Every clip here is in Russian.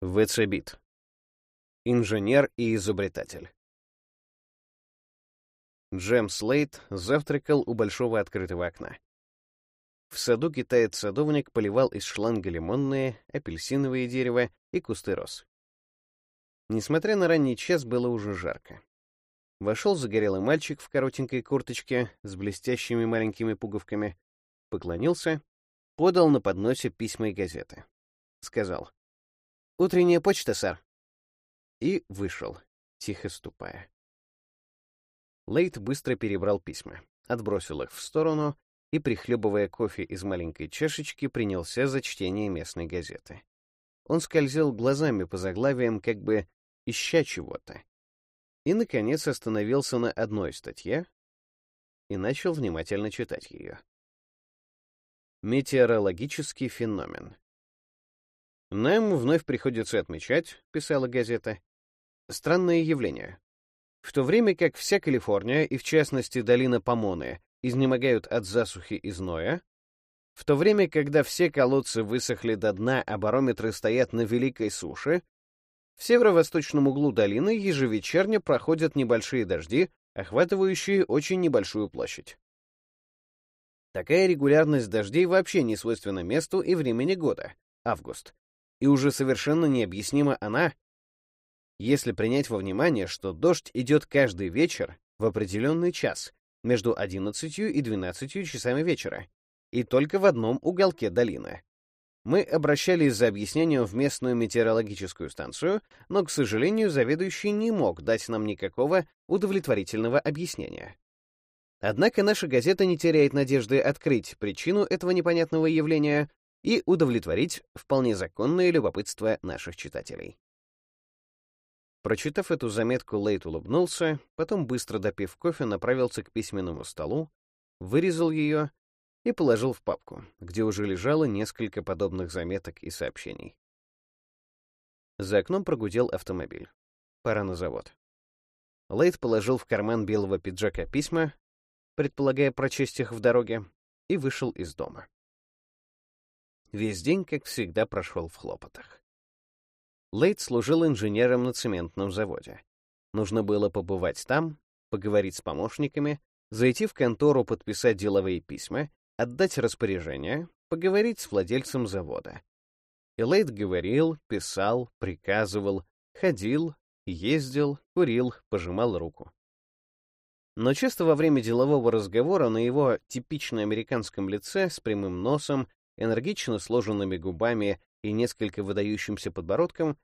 ВЦБИТ. Инженер и изобретатель. Джем Слейт завтракал у большого открытого окна. В саду китаец-садовник поливал из шланга лимонные, апельсиновые дерево и кусты роз. Несмотря на ранний час, было уже жарко. Вошел загорелый мальчик в коротенькой курточке с блестящими маленькими пуговками, поклонился, подал на подносе письма и газеты. Сказал, «Утренняя почта, сэр». И вышел, тихо ступая. Лейт быстро перебрал письма, отбросил их в сторону и, прихлебывая кофе из маленькой чашечки, принялся за чтение местной газеты. Он скользил глазами по заглавиям, как бы ища чего-то. И, наконец, остановился на одной статье и начал внимательно читать ее. Метеорологический феномен. «Нам вновь приходится отмечать», — писала газета, — «странное явление. В то время как вся Калифорния, и в частности долина Помоны, изнемогают от засухи и зноя, в то время, когда все колодцы высохли до дна, а барометры стоят на великой суше, в северо-восточном углу долины ежевечерне проходят небольшие дожди, охватывающие очень небольшую площадь. Такая регулярность дождей вообще не свойственна месту и времени года — август, и уже совершенно необъяснима она, если принять во внимание, что дождь идет каждый вечер в определенный час, между 11 и 12 часами вечера, и только в одном уголке долины. Мы обращались за объяснением в местную метеорологическую станцию, но, к сожалению, заведующий не мог дать нам никакого удовлетворительного объяснения. Однако наша газета не теряет надежды открыть причину этого непонятного явления и удовлетворить вполне законное любопытство наших читателей. Прочитав эту заметку, Лейт улыбнулся, потом, быстро допив кофе, направился к письменному столу, вырезал ее и положил в папку, где уже лежало несколько подобных заметок и сообщений. За окном прогудел автомобиль. Пора на завод. Лейт положил в карман белого пиджака письма, предполагая прочесть их в дороге, и вышел из дома. Весь день, как всегда, прошел в хлопотах. Лейт служил инженером на цементном заводе. Нужно было побывать там, поговорить с помощниками, зайти в контору подписать деловые письма, отдать распоряжение, поговорить с владельцем завода. И Лейт говорил, писал, приказывал, ходил, ездил, курил, пожимал руку. Но часто во время делового разговора на его типично американском лице с прямым носом, энергично сложенными губами и несколько выдающимся подбородком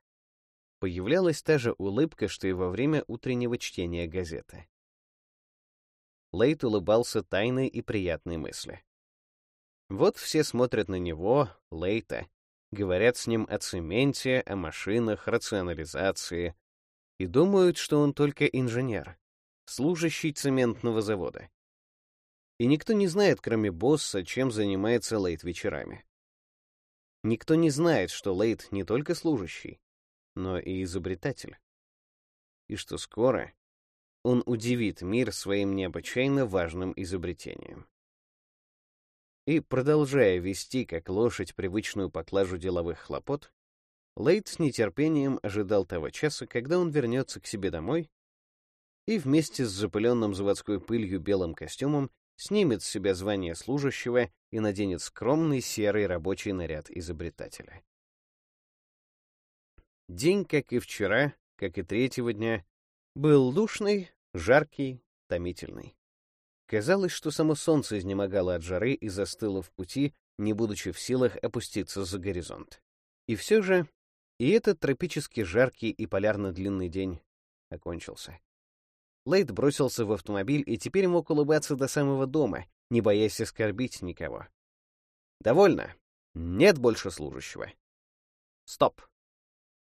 появлялась та же улыбка, что и во время утреннего чтения газеты. Лейт улыбался тайной и приятной мысли. Вот все смотрят на него, Лейта, говорят с ним о цементе, о машинах, рационализации, и думают, что он только инженер, служащий цементного завода. И никто не знает, кроме босса, чем занимается Лейт вечерами. Никто не знает, что Лейт не только служащий, но и изобретатель. И что скоро он удивит мир своим необычайно важным изобретением. И, продолжая вести как лошадь привычную поклажу деловых хлопот, Лейт с нетерпением ожидал того часа, когда он вернется к себе домой и вместе с запыленным заводской пылью белым костюмом снимет с себя звание служащего и наденет скромный серый рабочий наряд изобретателя. День, как и вчера, как и третьего дня, был душный, жаркий, томительный. Казалось, что само солнце изнемогало от жары и застыло в пути, не будучи в силах опуститься за горизонт. И все же и этот тропически жаркий и полярно длинный день окончился. Лейд бросился в автомобиль и теперь мог улыбаться до самого дома, не боясь оскорбить никого. «Довольно. Нет больше служащего. Стоп!»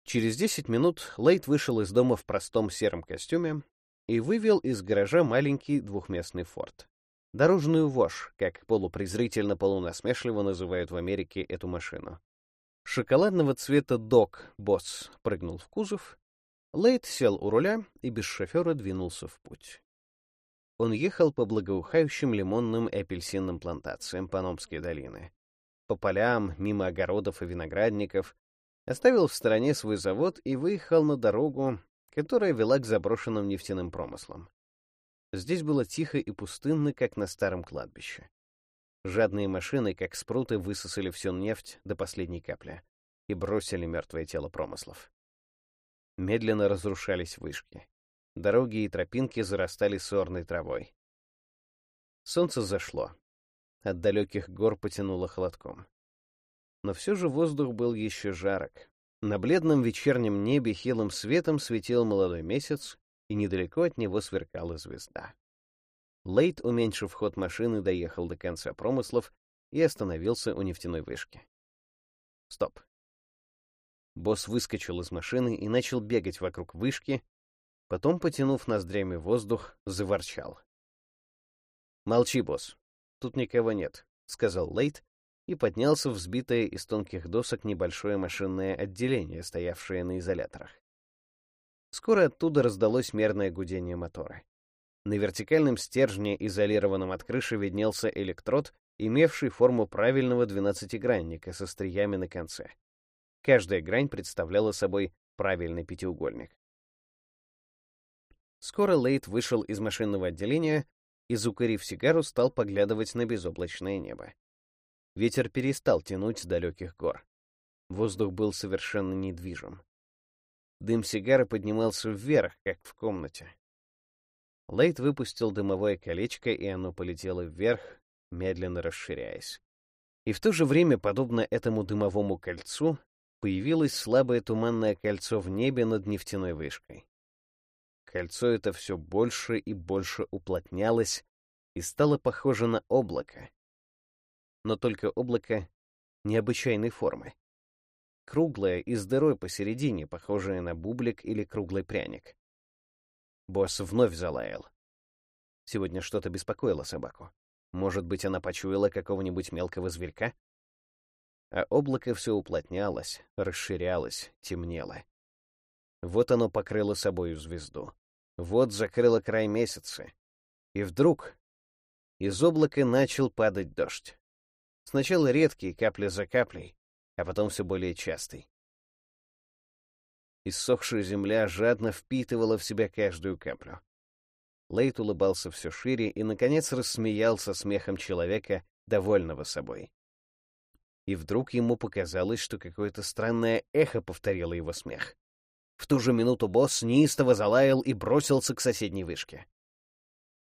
Через десять минут Лейд вышел из дома в простом сером костюме и вывел из гаража маленький двухместный форт. Дорожную вошь, как полупрезрительно-полунасмешливо называют в Америке эту машину. Шоколадного цвета док Босс прыгнул в кузов Лейт сел у руля и без шофера двинулся в путь. Он ехал по благоухающим лимонным и апельсинным плантациям Паномской долины. По полям, мимо огородов и виноградников, оставил в стороне свой завод и выехал на дорогу, которая вела к заброшенным нефтяным промыслам. Здесь было тихо и пустынно, как на старом кладбище. Жадные машины, как спруты, высосали всю нефть до последней капли и бросили мертвое тело промыслов. Медленно разрушались вышки. Дороги и тропинки зарастали сорной травой. Солнце зашло. От далеких гор потянуло холодком. Но все же воздух был еще жарок. На бледном вечернем небе хилым светом светил молодой месяц, и недалеко от него сверкала звезда. Лейт, уменьшив ход машины, доехал до конца промыслов и остановился у нефтяной вышки. Стоп. Босс выскочил из машины и начал бегать вокруг вышки, потом, потянув ноздрями воздух, заворчал. «Молчи, босс. Тут никого нет», — сказал Лейт и поднялся в взбитое из тонких досок небольшое машинное отделение, стоявшее на изоляторах. Скоро оттуда раздалось мерное гудение мотора. На вертикальном стержне, изолированном от крыши, виднелся электрод, имевший форму правильного двенадцатигранника со стриями на конце. Каждая грань представляла собой правильный пятиугольник. Скоро Лейт вышел из машинного отделения и, закурив сигару, стал поглядывать на безоблачное небо. Ветер перестал тянуть с далеких гор. Воздух был совершенно недвижим. Дым сигары поднимался вверх, как в комнате. Лейт выпустил дымовое колечко, и оно полетело вверх, медленно расширяясь. И в то же время, подобно этому дымовому кольцу, появилось слабое туманное кольцо в небе над нефтяной вышкой. Кольцо это все больше и больше уплотнялось и стало похоже на облако. Но только облако необычайной формы. Круглое и с дырой посередине, похожее на бублик или круглый пряник. Босс вновь залаял. Сегодня что-то беспокоило собаку. Может быть, она почуяла какого-нибудь мелкого зверька? А облако все уплотнялось, расширялось, темнело. Вот оно покрыло собою звезду. Вот закрыло край месяца. И вдруг из облака начал падать дождь. Сначала редкий, капля за каплей, а потом все более частый. Иссохшая земля жадно впитывала в себя каждую каплю. Лейт улыбался все шире и, наконец, рассмеялся смехом человека, довольного собой. И вдруг ему показалось, что какое-то странное эхо повторило его смех. В ту же минуту босс неистово залаял и бросился к соседней вышке.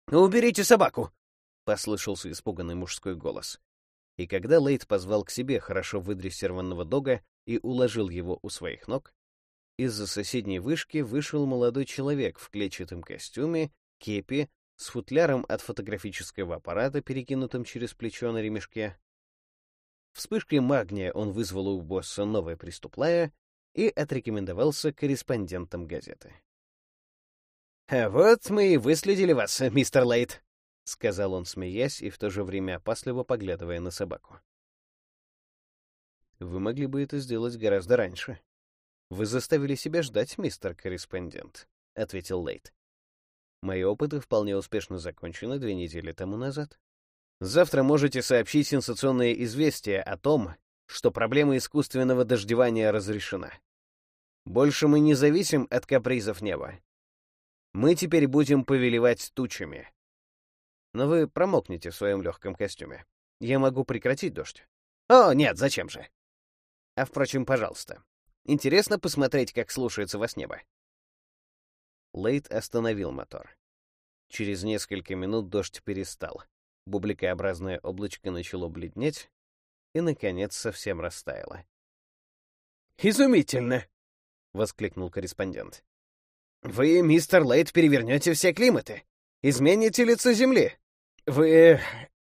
«Уберите собаку!» — послышался испуганный мужской голос. И когда Лейт позвал к себе хорошо выдрессированного дога и уложил его у своих ног, из-за соседней вышки вышел молодой человек в клетчатом костюме, кепи, с футляром от фотографического аппарата, перекинутым через плечо на ремешке. Вспышкой магния он вызвал у босса новое преступление и отрекомендовался корреспондентом газеты. «А «Вот мы и выследили вас, мистер Лейт», — сказал он, смеясь и в то же время опасливо поглядывая на собаку. «Вы могли бы это сделать гораздо раньше. Вы заставили себя ждать, мистер корреспондент», — ответил Лейт. «Мои опыты вполне успешно закончены две недели тому назад. Завтра можете сообщить сенсационное известие о том, что проблема искусственного дождевания разрешена. Больше мы не зависим от капризов неба. Мы теперь будем повелевать тучами. Но вы промокнете в своем легком костюме. Я могу прекратить дождь. О, нет, зачем же? А, впрочем, пожалуйста. Интересно посмотреть, как слушается вас небо. Лейт остановил мотор. Через несколько минут дождь перестал. Бубликообразное облачко начало бледнеть и, наконец, совсем растаяло. «Изумительно!» — воскликнул корреспондент. «Вы, мистер Лейт, перевернете все климаты. Измените лицо Земли. Вы...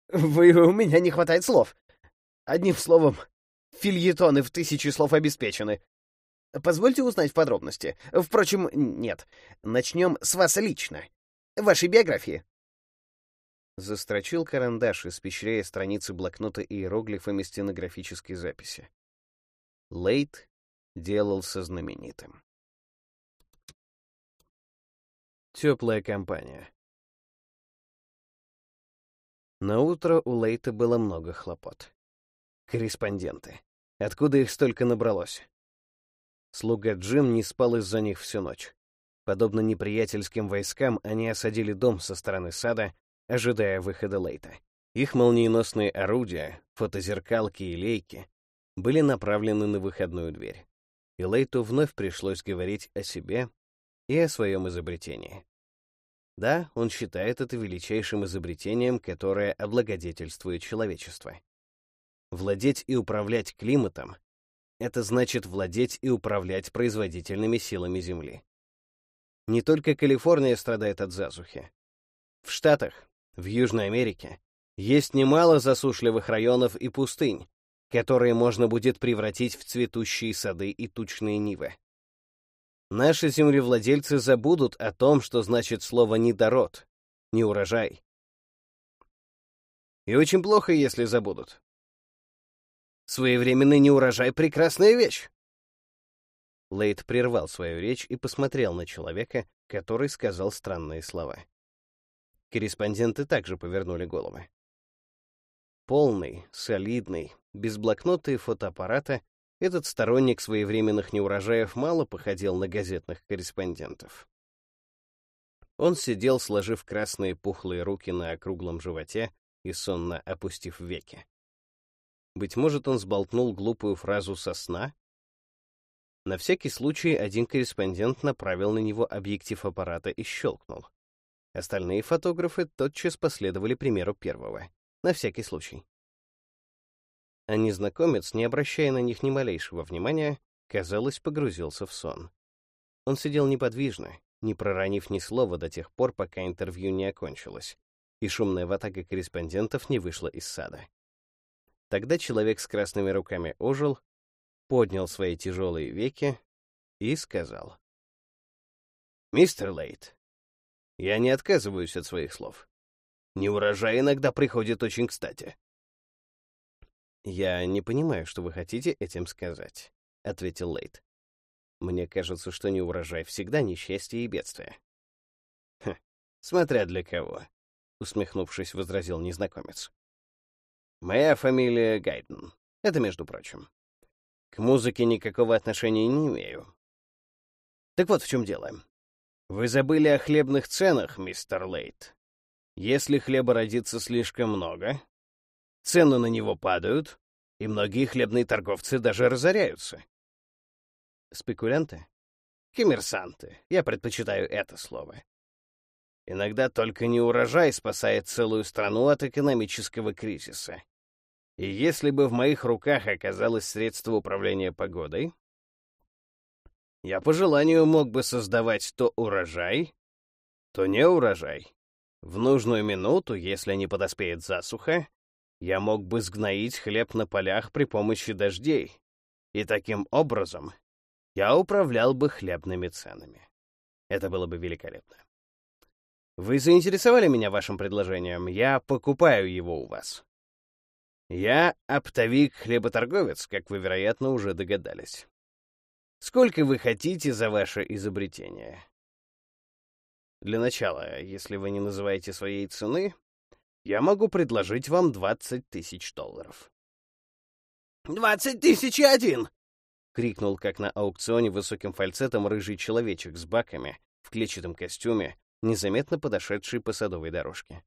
вы... у меня не хватает слов. Одним словом, фильетоны в тысячи слов обеспечены. Позвольте узнать подробности. Впрочем, нет. Начнем с вас лично. Вашей биографии». Застрочил карандаш, испещряя страницы блокнота иероглифами стенографической записи. Лейт делался знаменитым. Теплая компания. На утро у Лейта было много хлопот. Корреспонденты. Откуда их столько набралось? Слуга Джим не спал из-за них всю ночь. Подобно неприятельским войскам, они осадили дом со стороны сада, ожидая выхода Лейта. Их молниеносные орудия, фотозеркалки и лейки были направлены на выходную дверь. И Лейту вновь пришлось говорить о себе и о своем изобретении. Да, он считает это величайшим изобретением, которое облагодетельствует человечество. Владеть и управлять климатом — это значит владеть и управлять производительными силами Земли. Не только Калифорния страдает от засухи. В Штатах, в Южной Америке, есть немало засушливых районов и пустынь, которые можно будет превратить в цветущие сады и тучные нивы. Наши землевладельцы забудут о том, что значит слово «недород», «неурожай». И очень плохо, если забудут. Своевременный неурожай — прекрасная вещь. Лейт прервал свою речь и посмотрел на человека, который сказал странные слова. Корреспонденты также повернули головы. Полный, солидный, без блокнота и фотоаппарата, этот сторонник своевременных неурожаев мало походил на газетных корреспондентов. Он сидел, сложив красные пухлые руки на округлом животе и сонно опустив веки. Быть может, он сболтнул глупую фразу со сна? На всякий случай один корреспондент направил на него объектив аппарата и щелкнул. Остальные фотографы тотчас последовали примеру первого. На всякий случай. А незнакомец, не обращая на них ни малейшего внимания, казалось, погрузился в сон. Он сидел неподвижно, не проронив ни слова до тех пор, пока интервью не окончилось, и шумная ватага корреспондентов не вышла из сада. Тогда человек с красными руками ожил, поднял свои тяжелые веки и сказал. «Мистер Лейт, я не отказываюсь от своих слов. Неурожай иногда приходит очень кстати». «Я не понимаю, что вы хотите этим сказать», — ответил Лейт. «Мне кажется, что неурожай всегда несчастье и бедствие». «Хм, смотря для кого», — усмехнувшись, возразил незнакомец. Моя фамилия Гайден. Это между прочим. К музыке никакого отношения не имею. Так вот в чем дело. Вы забыли о хлебных ценах, мистер Лейт. Если хлеба родится слишком много, цены на него падают, и многие хлебные торговцы даже разоряются. Спекулянты? Коммерсанты. Я предпочитаю это слово. Иногда только неурожай спасает целую страну от экономического кризиса. И если бы в моих руках оказалось средство управления погодой, я по желанию мог бы создавать то урожай, то не урожай. В нужную минуту, если не подоспеет засуха, я мог бы сгноить хлеб на полях при помощи дождей, и таким образом я управлял бы хлебными ценами. Это было бы великолепно. Вы заинтересовали меня вашим предложением, я покупаю его у вас. Я оптовик-хлеботорговец, как вы, вероятно, уже догадались. Сколько вы хотите за ваше изобретение? Для начала, если вы не называете своей цены, я могу предложить вам 20 тысяч долларов. «Двадцать тысяч и один!» — крикнул, как на аукционе высоким фальцетом рыжий человечек с баками в клетчатом костюме, незаметно подошедший по садовой дорожке.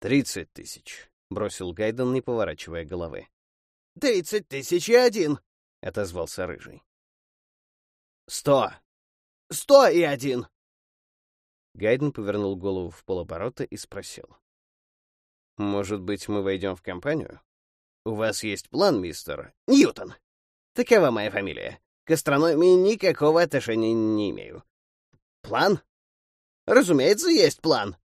«Тридцать тысяч», — бросил Гайден, не поворачивая головы. «Тридцать тысяч и один!» — отозвался Рыжий. «Сто! Сто и один!» Гайден повернул голову в полоборота и спросил. «Может быть, мы войдем в компанию? У вас есть план, мистер Ньютон? Такова моя фамилия. К астрономии никакого отношения не имею. План? Разумеется, есть план.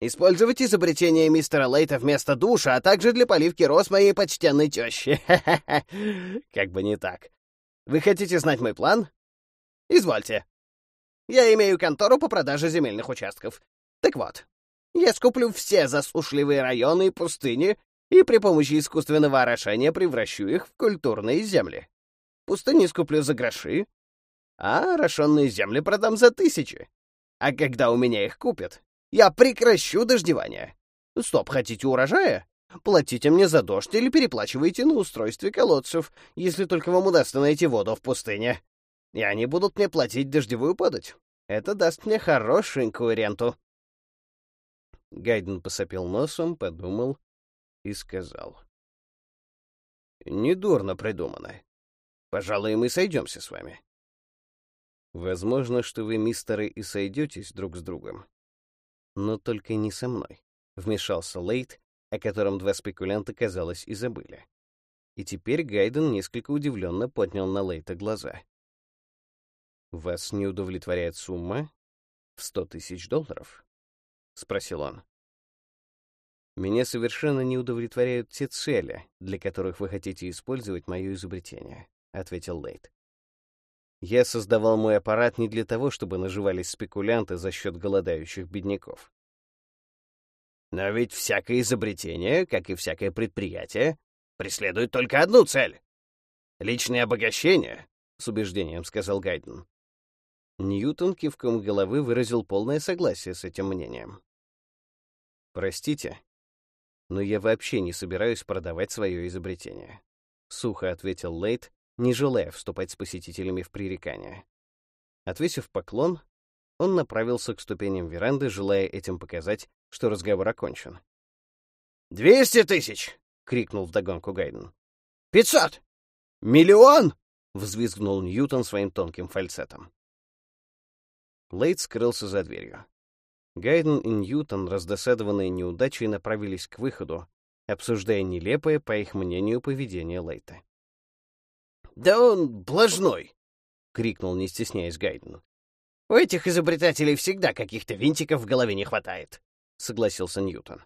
Использовать изобретение мистера Лейта вместо душа, а также для поливки роз моей почтенной тещи. Как бы не так. Вы хотите знать мой план? Извольте. Я имею контору по продаже земельных участков. Так вот, я скуплю все засушливые районы и пустыни и при помощи искусственного орошения превращу их в культурные земли. Пустыни скуплю за гроши, а орошенные земли продам за тысячи. А когда у меня их купят, я прекращу дождевание. Стоп, хотите урожая? Платите мне за дождь или переплачивайте на устройстве колодцев, если только вам удастся найти воду в пустыне. И они будут мне платить дождевую подать. Это даст мне хорошенькую ренту. Гайден посопел носом, подумал и сказал. «Недурно придумано. Пожалуй, мы сойдемся с вами. Возможно, что вы, мистеры, и сойдетесь друг с другом. Но только не со мной», — вмешался Лейт, о котором два спекулянта, казалось, и забыли. И теперь Гайден несколько удивленно поднял на Лейта глаза. «Вас не удовлетворяет сумма в сто тысяч долларов?» — спросил он. «Меня совершенно не удовлетворяют те цели, для которых вы хотите использовать мое изобретение», — ответил Лейт. «Я создавал мой аппарат не для того, чтобы наживались спекулянты за счет голодающих бедняков. Но ведь всякое изобретение, как и всякое предприятие, преследует только одну цель — личное обогащение, — с убеждением сказал Гайден. Ньютон кивком головы выразил полное согласие с этим мнением. «Простите, но я вообще не собираюсь продавать свое изобретение», — сухо ответил Лейт, не желая вступать с посетителями в пререкание. Отвесив поклон, он направился к ступеням веранды, желая этим показать, что разговор окончен. «Двести тысяч!» — крикнул вдогонку Гайден. «Пятьсот! Миллион!» — взвизгнул Ньютон своим тонким фальцетом. Лейт скрылся за дверью. Гайден и Ньютон, раздосадованные неудачей, направились к выходу, обсуждая нелепое, по их мнению, поведение Лейта. «Да он блажной!» — крикнул, не стесняясь Гайден. «У этих изобретателей всегда каких-то винтиков в голове не хватает», — согласился Ньютон.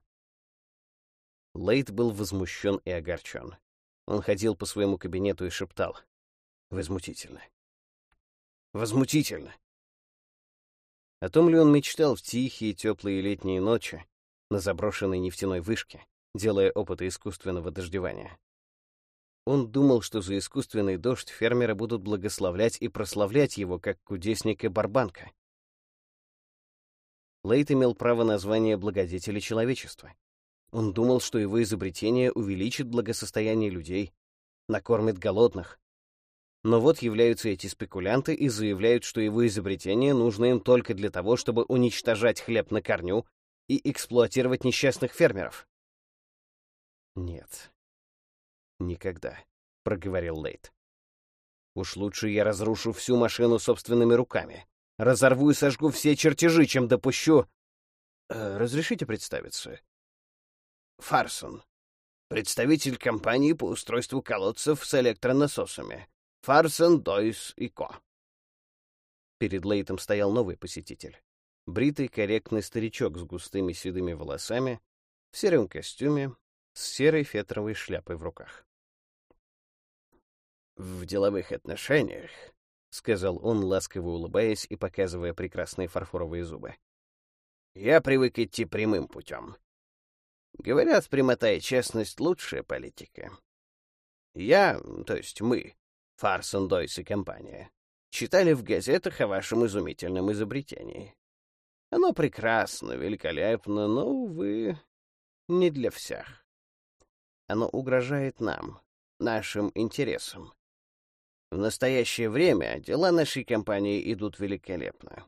Лейт был возмущен и огорчен. Он ходил по своему кабинету и шептал. «Возмутительно! Возмутительно! О том ли он мечтал в тихие теплые летние ночи на заброшенной нефтяной вышке, делая опыты искусственного дождевания? Он думал, что за искусственный дождь фермеры будут благословлять и прославлять его, как кудесника Барбанка. Лейт имел право на звание благодетеля человечества. Он думал, что его изобретение увеличит благосостояние людей, накормит голодных, но вот являются эти спекулянты и заявляют, что его изобретение нужно им только для того, чтобы уничтожать хлеб на корню и эксплуатировать несчастных фермеров. «Нет, никогда», — проговорил Лейт. «Уж лучше я разрушу всю машину собственными руками, разорву и сожгу все чертежи, чем допущу...» э, «Разрешите представиться?» «Фарсон, представитель компании по устройству колодцев с электронасосами», Фарсен, Дойс и Ко. Перед Лейтом стоял новый посетитель. Бритый, корректный старичок с густыми седыми волосами, в сером костюме, с серой фетровой шляпой в руках. «В деловых отношениях», — сказал он, ласково улыбаясь и показывая прекрасные фарфоровые зубы, — «я привык идти прямым путем. Говорят, прямота и честность — лучшая политика. Я, то есть мы, Фарсон Дойс и компания, читали в газетах о вашем изумительном изобретении. Оно прекрасно, великолепно, но, увы, не для всех. Оно угрожает нам, нашим интересам. В настоящее время дела нашей компании идут великолепно.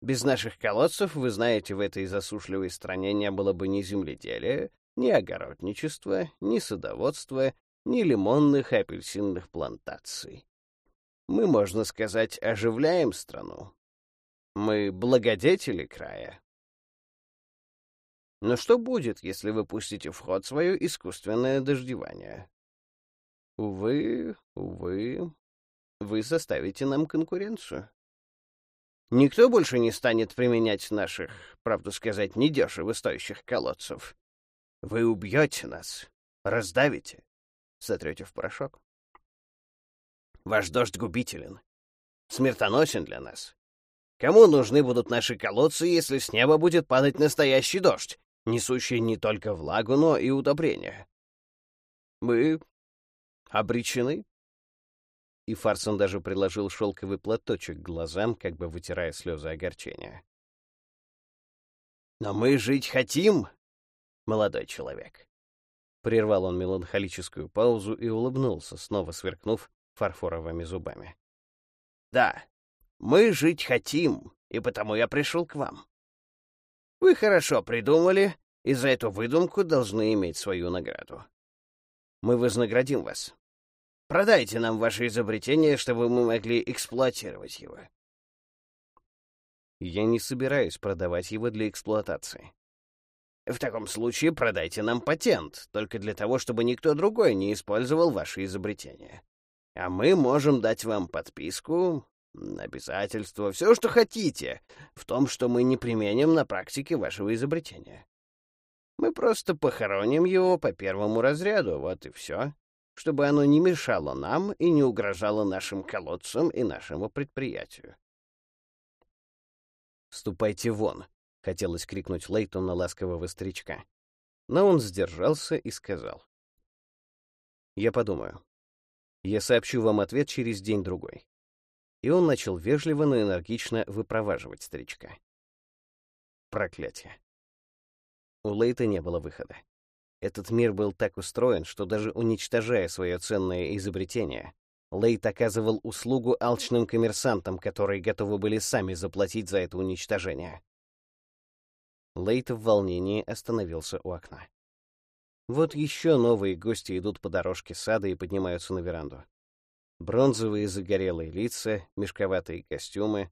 Без наших колодцев, вы знаете, в этой засушливой стране не было бы ни земледелия, ни огородничества, ни садоводства, ни лимонных и апельсинных плантаций. Мы, можно сказать, оживляем страну. Мы благодетели края. Но что будет, если вы пустите в ход свое искусственное дождевание? Увы, увы, вы составите нам конкуренцию. Никто больше не станет применять наших, правду сказать, недешево стоящих колодцев. Вы убьете нас, раздавите, сотрете в порошок. Ваш дождь губителен, смертоносен для нас. Кому нужны будут наши колодцы, если с неба будет падать настоящий дождь, несущий не только влагу, но и удобрения? Мы обречены. И Фарсон даже приложил шелковый платочек к глазам, как бы вытирая слезы огорчения. Но мы жить хотим, молодой человек. Прервал он меланхолическую паузу и улыбнулся, снова сверкнув фарфоровыми зубами. «Да, мы жить хотим, и потому я пришел к вам. Вы хорошо придумали, и за эту выдумку должны иметь свою награду. Мы вознаградим вас. Продайте нам ваше изобретение, чтобы мы могли эксплуатировать его. Я не собираюсь продавать его для эксплуатации. В таком случае продайте нам патент, только для того, чтобы никто другой не использовал ваше изобретение. А мы можем дать вам подписку, обязательство, все, что хотите, в том, что мы не применим на практике вашего изобретения. Мы просто похороним его по первому разряду, вот и все, чтобы оно не мешало нам и не угрожало нашим колодцам и нашему предприятию. «Ступайте вон!» — хотелось крикнуть Лейту на ласкового старичка. Но он сдержался и сказал. «Я подумаю. Я сообщу вам ответ через день-другой». И он начал вежливо, но энергично выпроваживать старичка. Проклятие. У Лейта не было выхода. Этот мир был так устроен, что даже уничтожая свое ценное изобретение, Лейт оказывал услугу алчным коммерсантам, которые готовы были сами заплатить за это уничтожение. Лейт в волнении остановился у окна. Вот еще новые гости идут по дорожке сада и поднимаются на веранду. Бронзовые загорелые лица, мешковатые костюмы.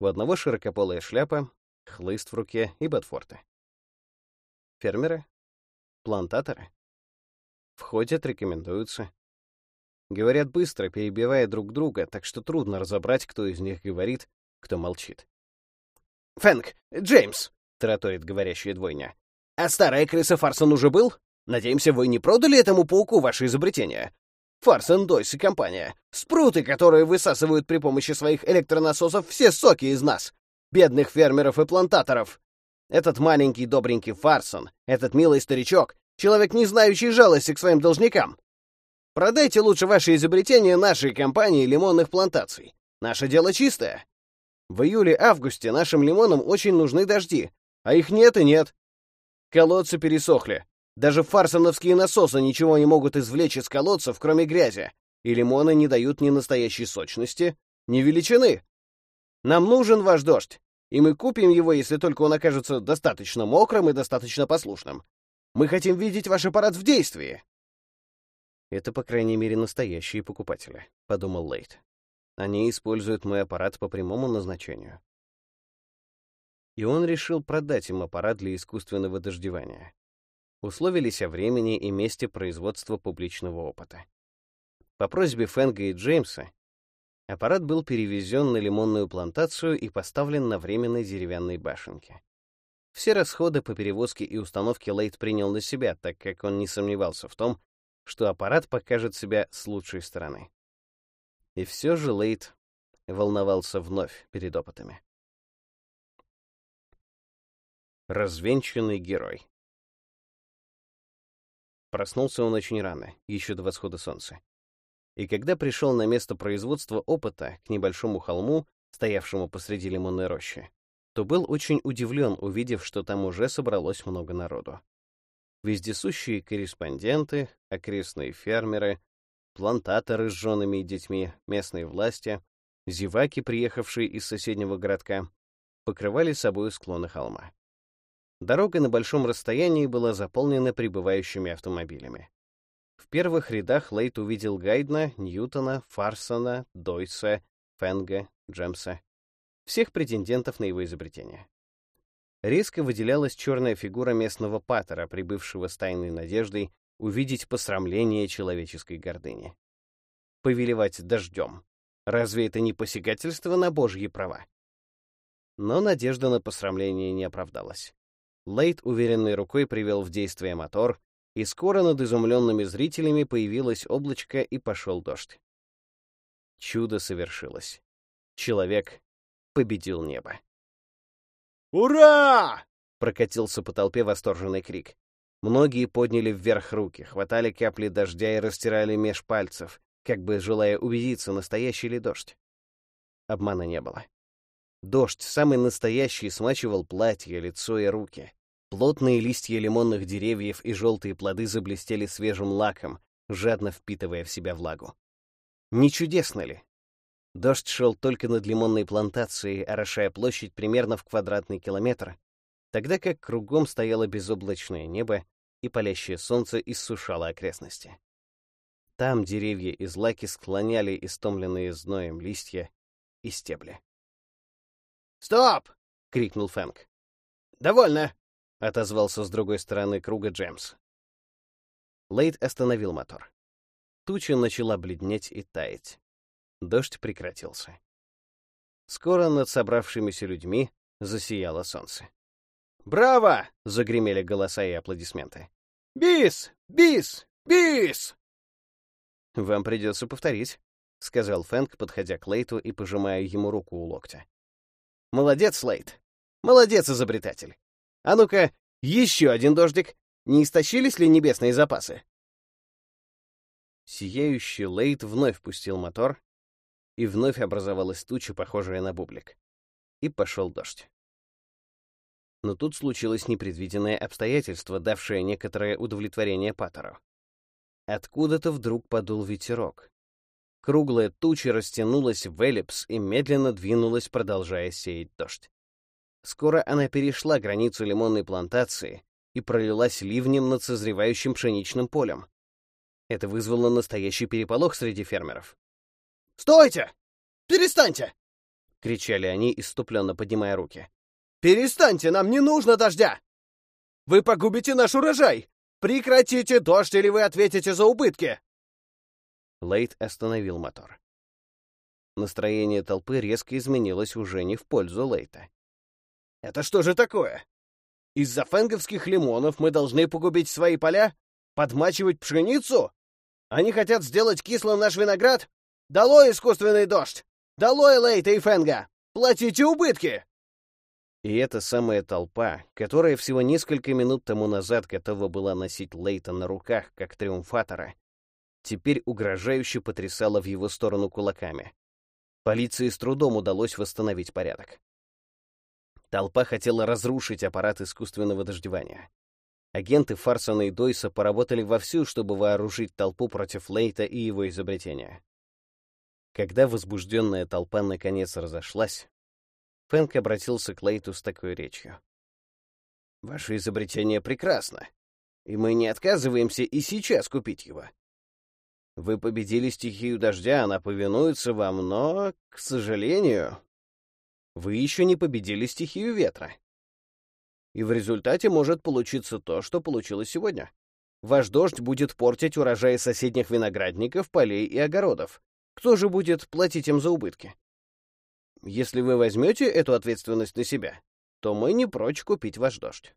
У одного широкополая шляпа, хлыст в руке и ботфорты. Фермеры? Плантаторы? Входят, рекомендуются. Говорят быстро, перебивая друг друга, так что трудно разобрать, кто из них говорит, кто молчит. «Фэнк! Джеймс!» — тараторит говорящая двойня. «А старая крыса Фарсон уже был? Надеемся, вы не продали этому пауку ваше изобретение? Фарсон Дойс и компания. Спруты, которые высасывают при помощи своих электронасосов все соки из нас. Бедных фермеров и плантаторов. Этот маленький добренький Фарсон, этот милый старичок, человек, не знающий жалости к своим должникам. Продайте лучше ваше изобретение нашей компании лимонных плантаций. Наше дело чистое. В июле-августе нашим лимонам очень нужны дожди, а их нет и нет. Колодцы пересохли. Даже фарсоновские насосы ничего не могут извлечь из колодцев, кроме грязи, и лимоны не дают ни настоящей сочности, ни величины. Нам нужен ваш дождь и мы купим его, если только он окажется достаточно мокрым и достаточно послушным. Мы хотим видеть ваш аппарат в действии. Это, по крайней мере, настоящие покупатели, — подумал Лейт. Они используют мой аппарат по прямому назначению. И он решил продать им аппарат для искусственного дождевания. Условились о времени и месте производства публичного опыта. По просьбе Фэнга и Джеймса Аппарат был перевезен на лимонную плантацию и поставлен на временной деревянной башенке. Все расходы по перевозке и установке Лейт принял на себя, так как он не сомневался в том, что аппарат покажет себя с лучшей стороны. И все же Лейт волновался вновь перед опытами. Развенчанный герой Проснулся он очень рано, еще до восхода солнца и когда пришел на место производства опыта к небольшому холму, стоявшему посреди лимонной рощи, то был очень удивлен, увидев, что там уже собралось много народу. Вездесущие корреспонденты, окрестные фермеры, плантаторы с женами и детьми, местные власти, зеваки, приехавшие из соседнего городка, покрывали собой склоны холма. Дорога на большом расстоянии была заполнена прибывающими автомобилями. В первых рядах Лейт увидел Гайдна, Ньютона, Фарсона, Дойса, Фенга, Джемса. Всех претендентов на его изобретение. Резко выделялась черная фигура местного патера, прибывшего с тайной надеждой увидеть посрамление человеческой гордыни. Повелевать дождем. Разве это не посягательство на божьи права? Но надежда на посрамление не оправдалась. Лейт уверенной рукой привел в действие мотор, и скоро над изумленными зрителями появилось облачко и пошел дождь. Чудо совершилось. Человек победил небо. «Ура!» — прокатился по толпе восторженный крик. Многие подняли вверх руки, хватали капли дождя и растирали меж пальцев, как бы желая убедиться, настоящий ли дождь. Обмана не было. Дождь, самый настоящий, смачивал платье, лицо и руки. Плотные листья лимонных деревьев и желтые плоды заблестели свежим лаком, жадно впитывая в себя влагу. Не чудесно ли? Дождь шел только над лимонной плантацией, орошая площадь примерно в квадратный километр, тогда как кругом стояло безоблачное небо, и палящее солнце иссушало окрестности. Там деревья из лаки склоняли истомленные зноем листья и стебли. «Стоп!» — крикнул Фэнк. «Довольно!» — отозвался с другой стороны круга Джеймс. Лейд остановил мотор. Туча начала бледнеть и таять. Дождь прекратился. Скоро над собравшимися людьми засияло солнце. «Браво!» — загремели голоса и аплодисменты. «Бис! Бис! Бис!» «Вам придется повторить», — сказал Фэнк, подходя к Лейту и пожимая ему руку у локтя. «Молодец, Лейт! Молодец, изобретатель! А ну-ка, еще один дождик! Не истощились ли небесные запасы?» Сияющий Лейт вновь пустил мотор, и вновь образовалась туча, похожая на бублик. И пошел дождь. Но тут случилось непредвиденное обстоятельство, давшее некоторое удовлетворение Паттеру. Откуда-то вдруг подул ветерок. Круглая туча растянулась в эллипс и медленно двинулась, продолжая сеять дождь. Скоро она перешла границу лимонной плантации и пролилась ливнем над созревающим пшеничным полем. Это вызвало настоящий переполох среди фермеров. «Стойте! Перестаньте!» — кричали они, иступленно поднимая руки. «Перестаньте! Нам не нужно дождя! Вы погубите наш урожай! Прекратите дождь, или вы ответите за убытки!» Лейт остановил мотор. Настроение толпы резко изменилось уже не в пользу Лейта. «Это что же такое? Из-за фенговских лимонов мы должны погубить свои поля? Подмачивать пшеницу? Они хотят сделать кислым наш виноград? Долой искусственный дождь! Долой Лейта и Фенга! Платите убытки!» И эта самая толпа, которая всего несколько минут тому назад готова была носить Лейта на руках, как триумфатора, теперь угрожающе потрясала в его сторону кулаками. Полиции с трудом удалось восстановить порядок. Толпа хотела разрушить аппарат искусственного дождевания. Агенты Фарсона и Дойса поработали вовсю, чтобы вооружить толпу против Лейта и его изобретения. Когда возбужденная толпа наконец разошлась, Фэнк обратился к Лейту с такой речью. «Ваше изобретение прекрасно, и мы не отказываемся и сейчас купить его. Вы победили стихию дождя, она повинуется вам, но, к сожалению, вы еще не победили стихию ветра. И в результате может получиться то, что получилось сегодня. Ваш дождь будет портить урожаи соседних виноградников, полей и огородов. Кто же будет платить им за убытки? Если вы возьмете эту ответственность на себя, то мы не прочь купить ваш дождь.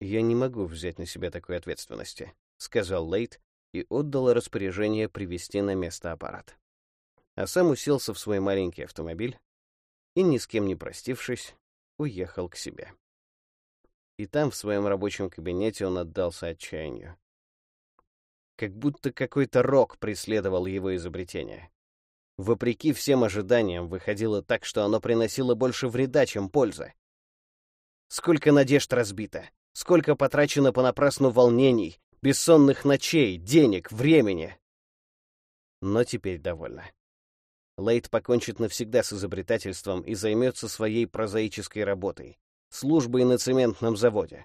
«Я не могу взять на себя такой ответственности», — сказал Лейт и отдал распоряжение привести на место аппарат. А сам уселся в свой маленький автомобиль и, ни с кем не простившись, уехал к себе. И там, в своем рабочем кабинете, он отдался отчаянию. Как будто какой-то рок преследовал его изобретение. Вопреки всем ожиданиям, выходило так, что оно приносило больше вреда, чем пользы. Сколько надежд разбито, сколько потрачено понапрасну волнений, бессонных ночей, денег, времени. Но теперь довольно. Лейт покончит навсегда с изобретательством и займется своей прозаической работой, службой на цементном заводе.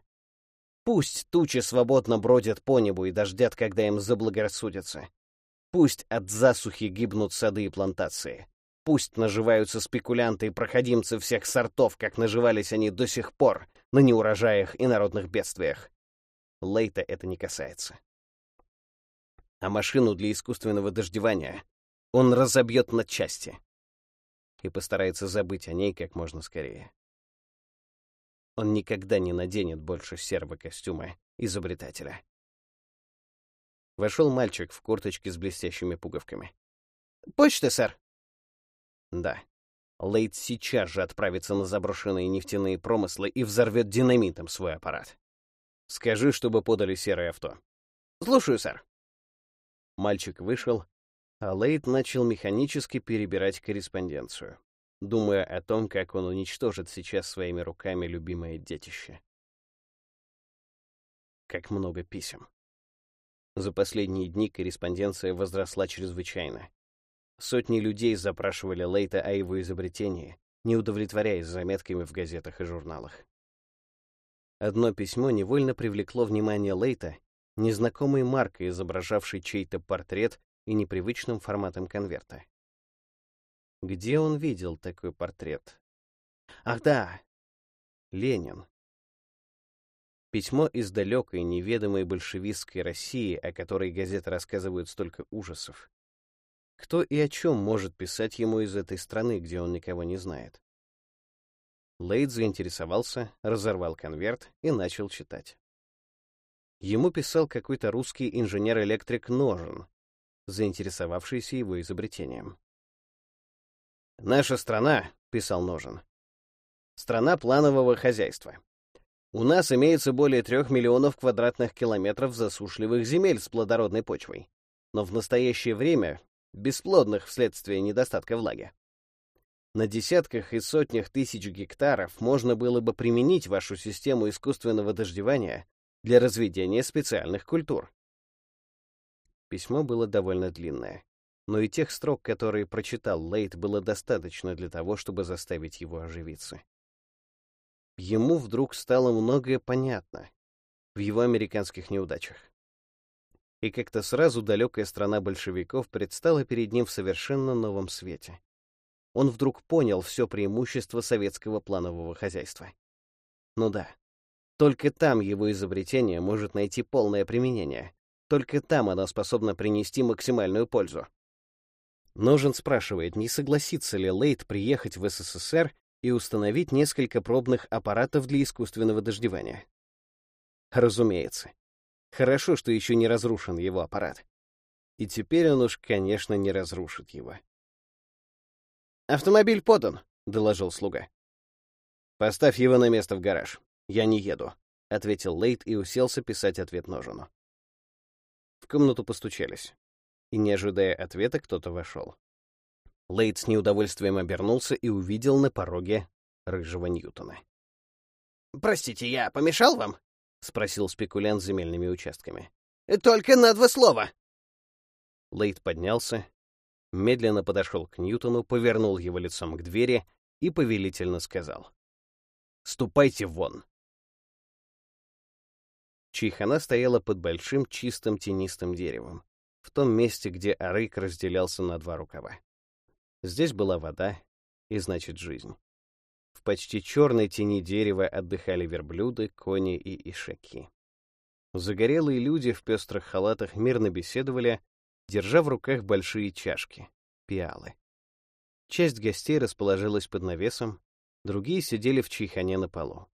Пусть тучи свободно бродят по небу и дождят, когда им заблагорассудится. Пусть от засухи гибнут сады и плантации. Пусть наживаются спекулянты и проходимцы всех сортов, как наживались они до сих пор на неурожаях и народных бедствиях. Лейта это не касается. А машину для искусственного дождевания он разобьет на части и постарается забыть о ней как можно скорее. Он никогда не наденет больше серого костюма изобретателя. Вошел мальчик в курточке с блестящими пуговками. «Почта, сэр!» «Да. Лейд сейчас же отправится на заброшенные нефтяные промыслы и взорвет динамитом свой аппарат. Скажи, чтобы подали серое авто». «Слушаю, сэр». Мальчик вышел, а Лейд начал механически перебирать корреспонденцию, думая о том, как он уничтожит сейчас своими руками любимое детище. как много писем. За последние дни корреспонденция возросла чрезвычайно. Сотни людей запрашивали Лейта о его изобретении, не удовлетворяясь заметками в газетах и журналах. Одно письмо невольно привлекло внимание Лейта незнакомой маркой, изображавшей чей-то портрет и непривычным форматом конверта. Где он видел такой портрет? Ах да, Ленин. Письмо из далекой, неведомой большевистской России, о которой газеты рассказывают столько ужасов. Кто и о чем может писать ему из этой страны, где он никого не знает? Лейд заинтересовался, разорвал конверт и начал читать. Ему писал какой-то русский инженер-электрик Ножен, заинтересовавшийся его изобретением. «Наша страна», — писал Ножен, — «страна планового хозяйства. У нас имеется более трех миллионов квадратных километров засушливых земель с плодородной почвой, но в настоящее время бесплодных вследствие недостатка влаги. На десятках и сотнях тысяч гектаров можно было бы применить вашу систему искусственного дождевания для разведения специальных культур. Письмо было довольно длинное, но и тех строк, которые прочитал Лейт, было достаточно для того, чтобы заставить его оживиться. Ему вдруг стало многое понятно в его американских неудачах. И как-то сразу далекая страна большевиков предстала перед ним в совершенно новом свете он вдруг понял все преимущество советского планового хозяйства. Ну да, только там его изобретение может найти полное применение. Только там оно способно принести максимальную пользу. Ножен спрашивает, не согласится ли Лейт приехать в СССР и установить несколько пробных аппаратов для искусственного дождевания. Разумеется. Хорошо, что еще не разрушен его аппарат. И теперь он уж, конечно, не разрушит его. «Автомобиль подан», — доложил слуга. «Поставь его на место в гараж. Я не еду», — ответил Лейт и уселся писать ответ Ножину. В комнату постучались, и, не ожидая ответа, кто-то вошел. Лейт с неудовольствием обернулся и увидел на пороге рыжего Ньютона. «Простите, я помешал вам?» — спросил спекулянт с земельными участками. «Только на два слова». Лейт поднялся, медленно подошел к Ньютону, повернул его лицом к двери и повелительно сказал. «Ступайте вон!» Чайхана стояла под большим чистым тенистым деревом, в том месте, где арык разделялся на два рукава. Здесь была вода, и значит жизнь. В почти черной тени дерева отдыхали верблюды, кони и ишаки. Загорелые люди в пестрых халатах мирно беседовали, держа в руках большие чашки, пиалы. Часть гостей расположилась под навесом, другие сидели в чайхане на полу.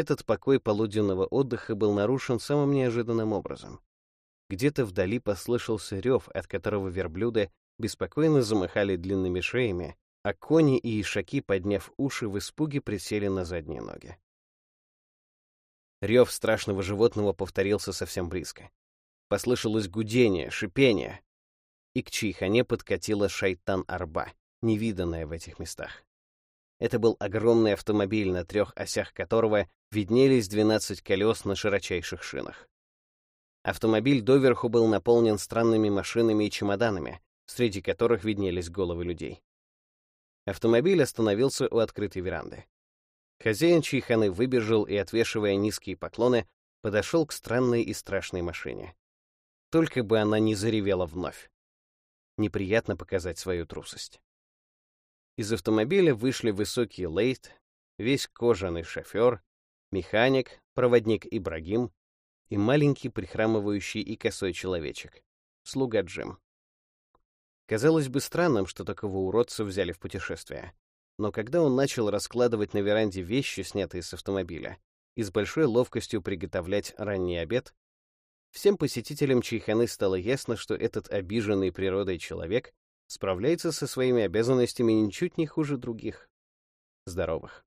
Этот покой полуденного отдыха был нарушен самым неожиданным образом. Где-то вдали послышался рев, от которого верблюды беспокойно замахали длинными шеями, а кони и ишаки, подняв уши, в испуге присели на задние ноги. Рев страшного животного повторился совсем близко. Послышалось гудение, шипение, и к Чайхане подкатила шайтан-арба, невиданная в этих местах. Это был огромный автомобиль, на трех осях которого виднелись 12 колес на широчайших шинах. Автомобиль доверху был наполнен странными машинами и чемоданами, среди которых виднелись головы людей. Автомобиль остановился у открытой веранды. Хозяин Чайханы выбежал и, отвешивая низкие поклоны, подошел к странной и страшной машине. Только бы она не заревела вновь. Неприятно показать свою трусость. Из автомобиля вышли высокий Лейт, весь кожаный шофер, механик, проводник Ибрагим и маленький прихрамывающий и косой человечек, слуга Джим. Казалось бы странным, что такого уродца взяли в путешествие. Но когда он начал раскладывать на веранде вещи, снятые с автомобиля, и с большой ловкостью приготовлять ранний обед, Всем посетителям чайханы стало ясно, что этот обиженный природой человек справляется со своими обязанностями ничуть не хуже других. Здоровых.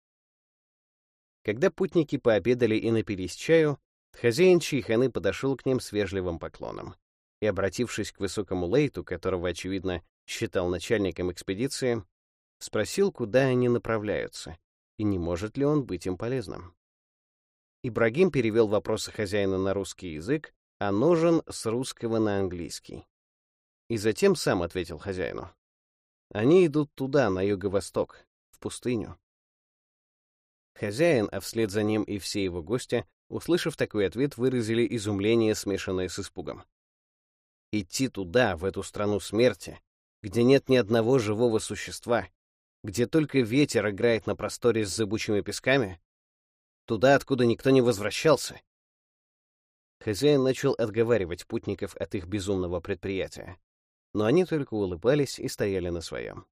Когда путники пообедали и напились чаю, хозяин чайханы подошел к ним с вежливым поклоном и, обратившись к высокому Лейту, которого, очевидно, считал начальником экспедиции, спросил, куда они направляются и не может ли он быть им полезным. Ибрагим перевел вопросы хозяина на русский язык, а Ножен — с русского на английский. И затем сам ответил хозяину. Они идут туда, на юго-восток, в пустыню. Хозяин, а вслед за ним и все его гости, услышав такой ответ, выразили изумление, смешанное с испугом. Идти туда, в эту страну смерти, где нет ни одного живого существа, где только ветер играет на просторе с зыбучими песками, туда, откуда никто не возвращался. Хозяин начал отговаривать путников от их безумного предприятия, но они только улыбались и стояли на своем.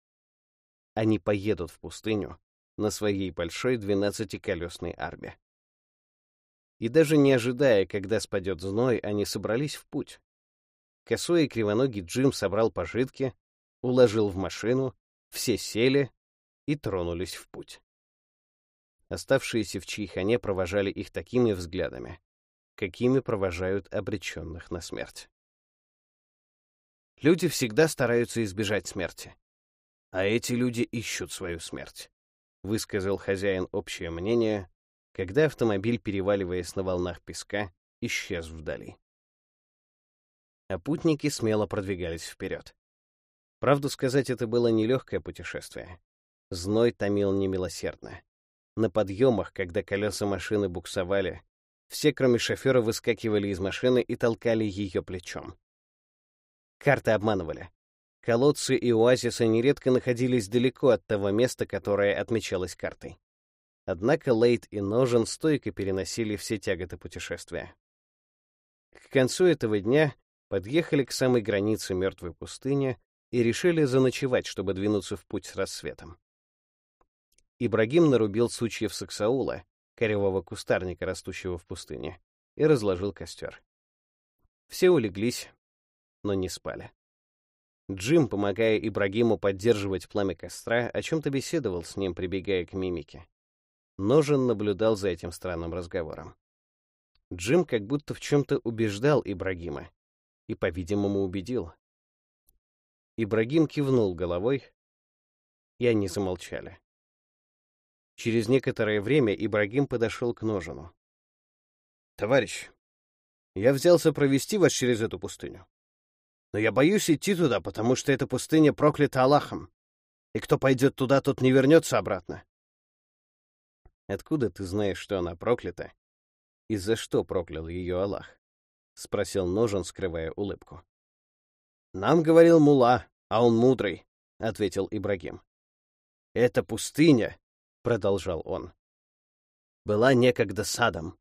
Они поедут в пустыню на своей большой двенадцатиколесной арбе. И даже не ожидая, когда спадет зной, они собрались в путь. Косой и кривоногий Джим собрал пожитки, уложил в машину, все сели и тронулись в путь. Оставшиеся в Чайхане провожали их такими взглядами, какими провожают обреченных на смерть. Люди всегда стараются избежать смерти. А эти люди ищут свою смерть, — высказал хозяин общее мнение, когда автомобиль, переваливаясь на волнах песка, исчез вдали. А путники смело продвигались вперед. Правду сказать, это было нелегкое путешествие. Зной томил немилосердно. На подъемах, когда колеса машины буксовали, все, кроме шофера, выскакивали из машины и толкали ее плечом. Карты обманывали. Колодцы и оазисы нередко находились далеко от того места, которое отмечалось картой. Однако Лейт и Ножен стойко переносили все тяготы путешествия. К концу этого дня подъехали к самой границе мертвой пустыни и решили заночевать, чтобы двинуться в путь с рассветом. Ибрагим нарубил сучьев саксаула, коревого кустарника, растущего в пустыне, и разложил костер. Все улеглись, но не спали. Джим, помогая Ибрагиму поддерживать пламя костра, о чем-то беседовал с ним, прибегая к мимике. Ножен наблюдал за этим странным разговором. Джим как будто в чем-то убеждал Ибрагима и, по-видимому, убедил. Ибрагим кивнул головой, и они замолчали. Через некоторое время Ибрагим подошел к Ножену. «Товарищ, я взялся провести вас через эту пустыню. Но я боюсь идти туда, потому что эта пустыня проклята Аллахом, и кто пойдет туда, тот не вернется обратно. Откуда ты знаешь, что она проклята? И за что проклял ее Аллах? Спросил Ножен, скрывая улыбку. Нам говорил Мула, а он мудрый, ответил Ибрагим. Эта пустыня, продолжал он, была некогда садом.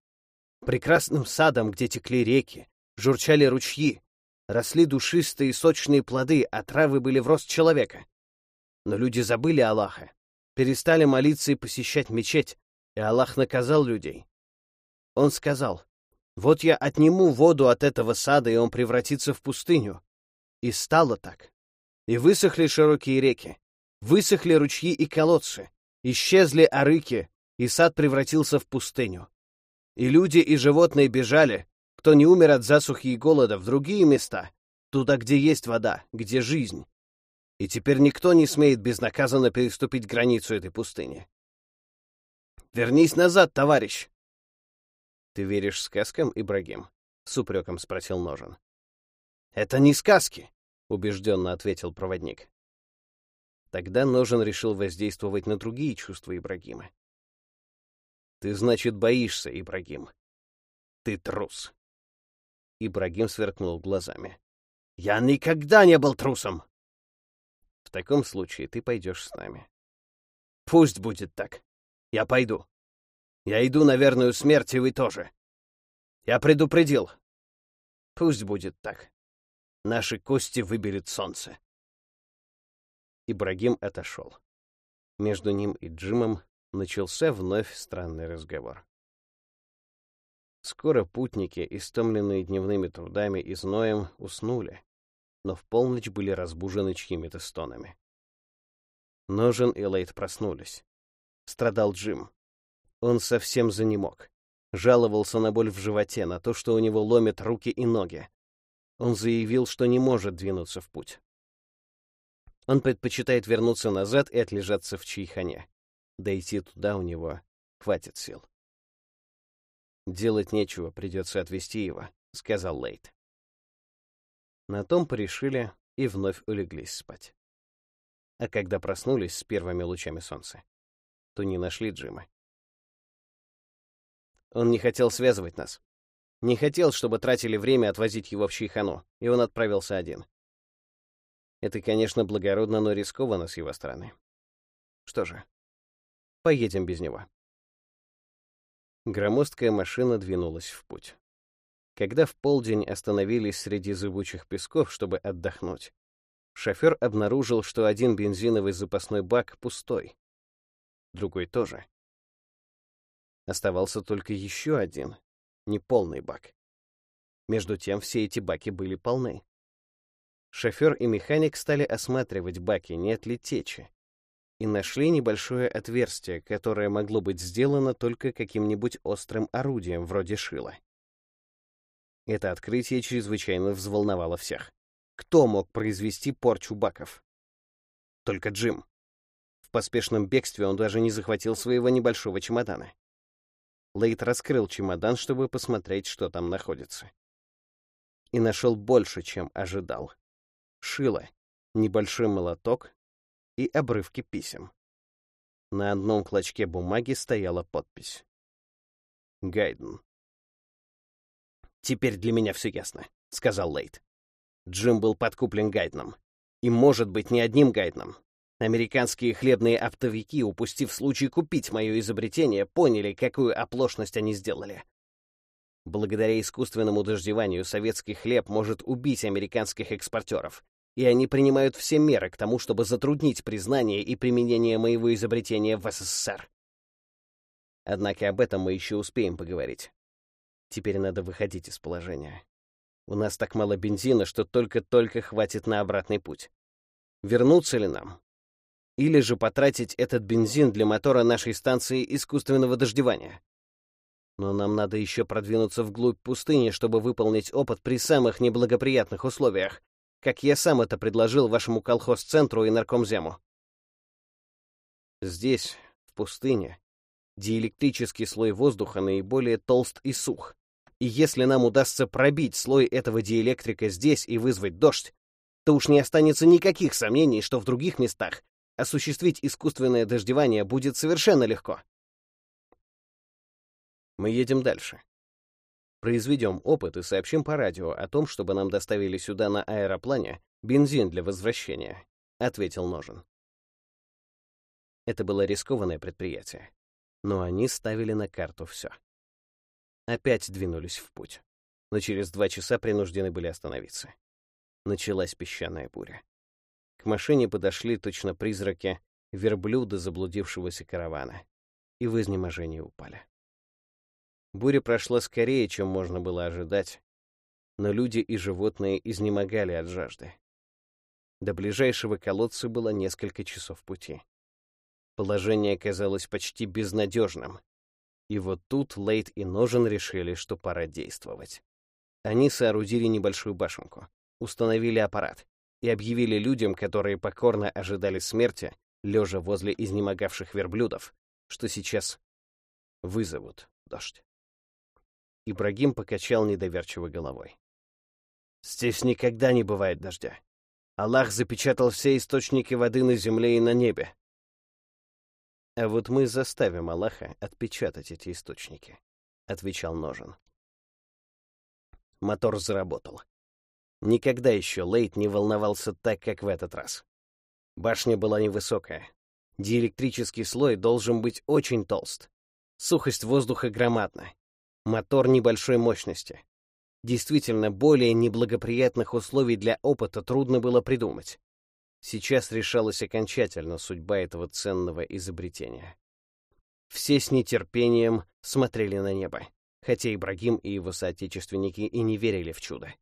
Прекрасным садом, где текли реки, журчали ручьи, росли душистые сочные плоды, а травы были в рост человека. Но люди забыли Аллаха, перестали молиться и посещать мечеть, и Аллах наказал людей. Он сказал, «Вот я отниму воду от этого сада, и он превратится в пустыню». И стало так. И высохли широкие реки, высохли ручьи и колодцы, исчезли арыки, и сад превратился в пустыню. И люди и животные бежали, кто не умер от засухи и голода, в другие места, туда, где есть вода, где жизнь. И теперь никто не смеет безнаказанно переступить границу этой пустыни. Вернись назад, товарищ!» «Ты веришь сказкам, Ибрагим?» — с упреком спросил Ножен. «Это не сказки!» — убежденно ответил проводник. Тогда Ножен решил воздействовать на другие чувства Ибрагима. «Ты, значит, боишься, Ибрагим. Ты трус!» Ибрагим сверкнул глазами. «Я никогда не был трусом!» «В таком случае ты пойдешь с нами». «Пусть будет так. Я пойду. Я иду на верную смерть, и вы тоже. Я предупредил. Пусть будет так. Наши кости выберет солнце». Ибрагим отошел. Между ним и Джимом начался вновь странный разговор. Скоро путники, истомленные дневными трудами и зноем, уснули, но в полночь были разбужены чьими-то стонами. Ножен и Лейт проснулись. Страдал Джим. Он совсем занемог. Жаловался на боль в животе, на то, что у него ломят руки и ноги. Он заявил, что не может двинуться в путь. Он предпочитает вернуться назад и отлежаться в Чайхане. Дойти туда у него хватит сил. «Делать нечего, придется отвезти его», — сказал Лейт. На том порешили и вновь улеглись спать. А когда проснулись с первыми лучами солнца, то не нашли Джима. Он не хотел связывать нас. Не хотел, чтобы тратили время отвозить его в Чайхану, и он отправился один. Это, конечно, благородно, но рискованно с его стороны. Что же, поедем без него. Громоздкая машина двинулась в путь. Когда в полдень остановились среди зыбучих песков, чтобы отдохнуть, шофер обнаружил, что один бензиновый запасной бак пустой. Другой тоже. Оставался только еще один, неполный бак. Между тем все эти баки были полны. Шофер и механик стали осматривать баки, нет ли течи, и нашли небольшое отверстие, которое могло быть сделано только каким-нибудь острым орудием, вроде шила. Это открытие чрезвычайно взволновало всех. Кто мог произвести порчу баков? Только Джим. В поспешном бегстве он даже не захватил своего небольшого чемодана. Лейт раскрыл чемодан, чтобы посмотреть, что там находится. И нашел больше, чем ожидал шило, небольшой молоток и обрывки писем. На одном клочке бумаги стояла подпись. Гайден. «Теперь для меня все ясно», — сказал Лейт. Джим был подкуплен Гайденом. И, может быть, не одним Гайденом. Американские хлебные оптовики, упустив случай купить мое изобретение, поняли, какую оплошность они сделали. Благодаря искусственному дождеванию советский хлеб может убить американских экспортеров, и они принимают все меры к тому, чтобы затруднить признание и применение моего изобретения в СССР. Однако об этом мы еще успеем поговорить. Теперь надо выходить из положения. У нас так мало бензина, что только-только хватит на обратный путь. Вернуться ли нам? Или же потратить этот бензин для мотора нашей станции искусственного дождевания? Но нам надо еще продвинуться вглубь пустыни, чтобы выполнить опыт при самых неблагоприятных условиях, как я сам это предложил вашему колхоз-центру и наркомзему. Здесь, в пустыне, диэлектрический слой воздуха наиболее толст и сух. И если нам удастся пробить слой этого диэлектрика здесь и вызвать дождь, то уж не останется никаких сомнений, что в других местах осуществить искусственное дождевание будет совершенно легко. Мы едем дальше. Произведем опыт и сообщим по радио о том, чтобы нам доставили сюда на аэроплане бензин для возвращения», — ответил Ножен. Это было рискованное предприятие, но они ставили на карту все. Опять двинулись в путь, но через два часа принуждены были остановиться. Началась песчаная буря. К машине подошли точно призраки верблюда заблудившегося каравана и в изнеможении упали. Буря прошла скорее, чем можно было ожидать, но люди и животные изнемогали от жажды. До ближайшего колодца было несколько часов пути. Положение казалось почти безнадежным. И вот тут Лейт и Ножен решили, что пора действовать. Они соорудили небольшую башенку, установили аппарат и объявили людям, которые покорно ожидали смерти, лежа возле изнемогавших верблюдов, что сейчас вызовут дождь. Ибрагим покачал недоверчиво головой. «Здесь никогда не бывает дождя. Аллах запечатал все источники воды на земле и на небе. А вот мы заставим Аллаха отпечатать эти источники», — отвечал Ножен. Мотор заработал. Никогда еще Лейт не волновался так, как в этот раз. Башня была невысокая. Диэлектрический слой должен быть очень толст. Сухость воздуха громадна. Мотор небольшой мощности. Действительно, более неблагоприятных условий для опыта трудно было придумать. Сейчас решалась окончательно судьба этого ценного изобретения. Все с нетерпением смотрели на небо, хотя Ибрагим и его соотечественники и не верили в чудо.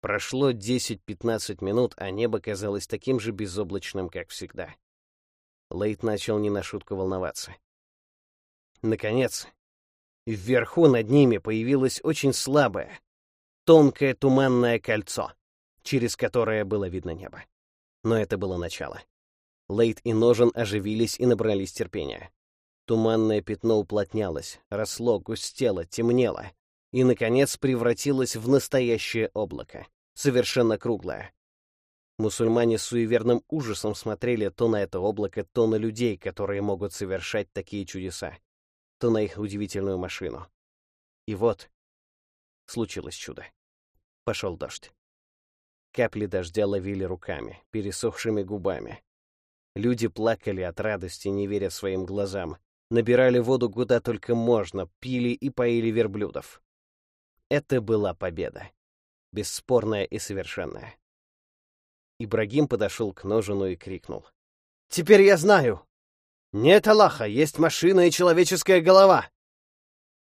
Прошло 10-15 минут, а небо казалось таким же безоблачным, как всегда. Лейт начал не на шутку волноваться. Наконец, Вверху над ними появилось очень слабое, тонкое туманное кольцо, через которое было видно небо. Но это было начало. Лейт и Ножен оживились и набрались терпения. Туманное пятно уплотнялось, росло, густело, темнело и, наконец, превратилось в настоящее облако, совершенно круглое. Мусульмане с суеверным ужасом смотрели то на это облако, то на людей, которые могут совершать такие чудеса, то на их удивительную машину. И вот случилось чудо. Пошел дождь. Капли дождя ловили руками, пересохшими губами. Люди плакали от радости, не веря своим глазам, набирали воду куда только можно, пили и поили верблюдов. Это была победа. Бесспорная и совершенная. Ибрагим подошел к ножину и крикнул. «Теперь я знаю! Нет Аллаха, есть машина и человеческая голова!»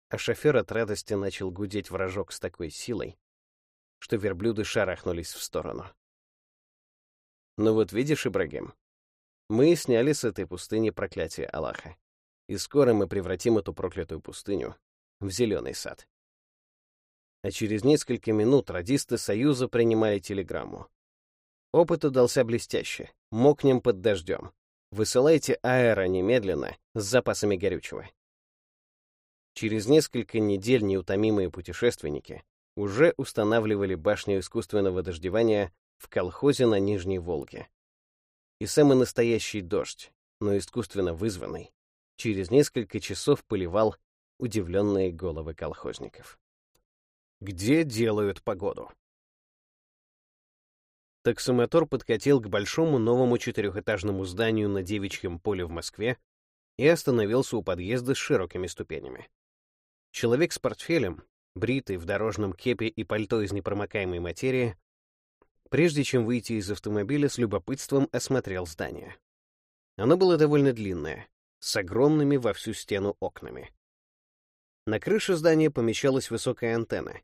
А шофер от радости начал гудеть вражок с такой силой, что верблюды шарахнулись в сторону. «Ну вот видишь, Ибрагим, мы сняли с этой пустыни проклятие Аллаха и скоро мы превратим эту проклятую пустыню в зеленый сад. А через несколько минут радисты Союза принимали телеграмму. Опыт удался блестяще. Мокнем под дождем. Высылайте аэро немедленно с запасами горючего. Через несколько недель неутомимые путешественники уже устанавливали башню искусственного дождевания в колхозе на Нижней Волге. И самый настоящий дождь, но искусственно вызванный, через несколько часов поливал удивленные головы колхозников. Где делают погоду? Таксомотор подкатил к большому новому четырехэтажному зданию на Девичьем поле в Москве и остановился у подъезда с широкими ступенями. Человек с портфелем, бритый в дорожном кепе и пальто из непромокаемой материи, прежде чем выйти из автомобиля, с любопытством осмотрел здание. Оно было довольно длинное, с огромными во всю стену окнами. На крыше здания помещалась высокая антенна,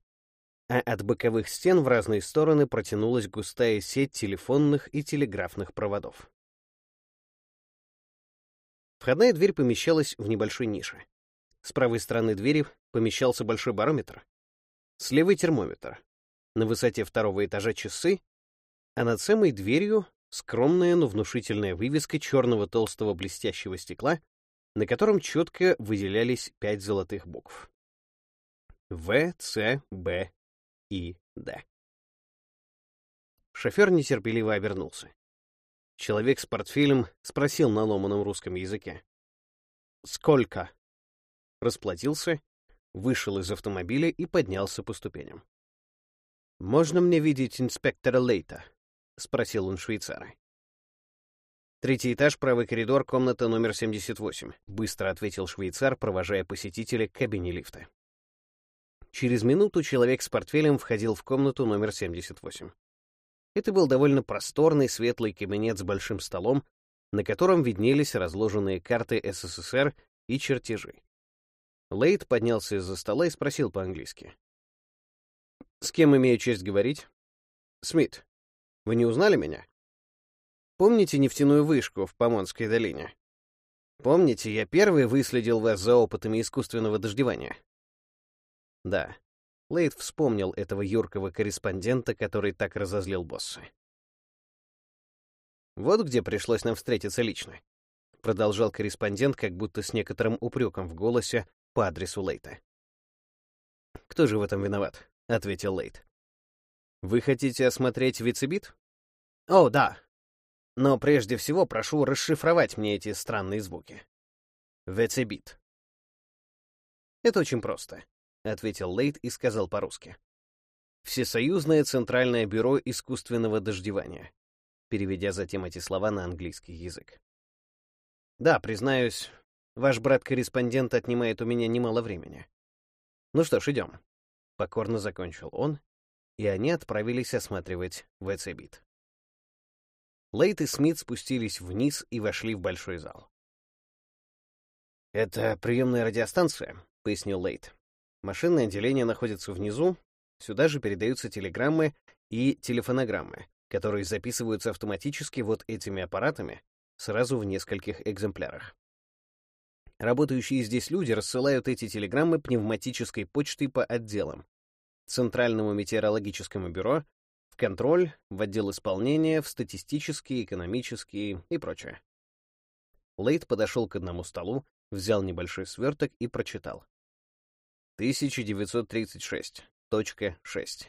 а от боковых стен в разные стороны протянулась густая сеть телефонных и телеграфных проводов. Входная дверь помещалась в небольшой нише. С правой стороны двери помещался большой барометр, с левой термометр, на высоте второго этажа часы, а над самой дверью скромная, но внушительная вывеска черного толстого блестящего стекла, на котором четко выделялись пять золотых букв. В, С, Б, И, Д. Шофер нетерпеливо обернулся. Человек с портфелем спросил на ломаном русском языке. «Сколько?» Расплатился, вышел из автомобиля и поднялся по ступеням. «Можно мне видеть инспектора Лейта?» — спросил он швейцара. «Третий этаж, правый коридор, комната номер 78», — быстро ответил швейцар, провожая посетителя к кабине лифта. Через минуту человек с портфелем входил в комнату номер 78. Это был довольно просторный светлый кабинет с большим столом, на котором виднелись разложенные карты СССР и чертежи. Лейт поднялся из-за стола и спросил по-английски. «С кем имею честь говорить?» «Смит. Вы не узнали меня?» Помните нефтяную вышку в Помонской долине? Помните, я первый выследил вас за опытами искусственного дождевания? Да. Лейд вспомнил этого юркого корреспондента, который так разозлил босса. Вот где пришлось нам встретиться лично. Продолжал корреспондент, как будто с некоторым упреком в голосе по адресу Лейта. «Кто же в этом виноват?» — ответил Лейт. «Вы хотите осмотреть вицебит?» «О, да, но прежде всего прошу расшифровать мне эти странные звуки. Вецебит. Это очень просто, ответил Лейт и сказал по-русски. Всесоюзное центральное бюро искусственного дождевания, переведя затем эти слова на английский язык. Да, признаюсь, ваш брат-корреспондент отнимает у меня немало времени. Ну что ж, идем. Покорно закончил он, и они отправились осматривать Вецебит. Лейт и Смит спустились вниз и вошли в большой зал. «Это приемная радиостанция», — пояснил Лейт. «Машинное отделение находится внизу, сюда же передаются телеграммы и телефонограммы, которые записываются автоматически вот этими аппаратами сразу в нескольких экземплярах. Работающие здесь люди рассылают эти телеграммы пневматической почтой по отделам, Центральному метеорологическому бюро контроль, в отдел исполнения, в статистические, экономические и прочее. Лейт подошел к одному столу, взял небольшой сверток и прочитал. 1936.6.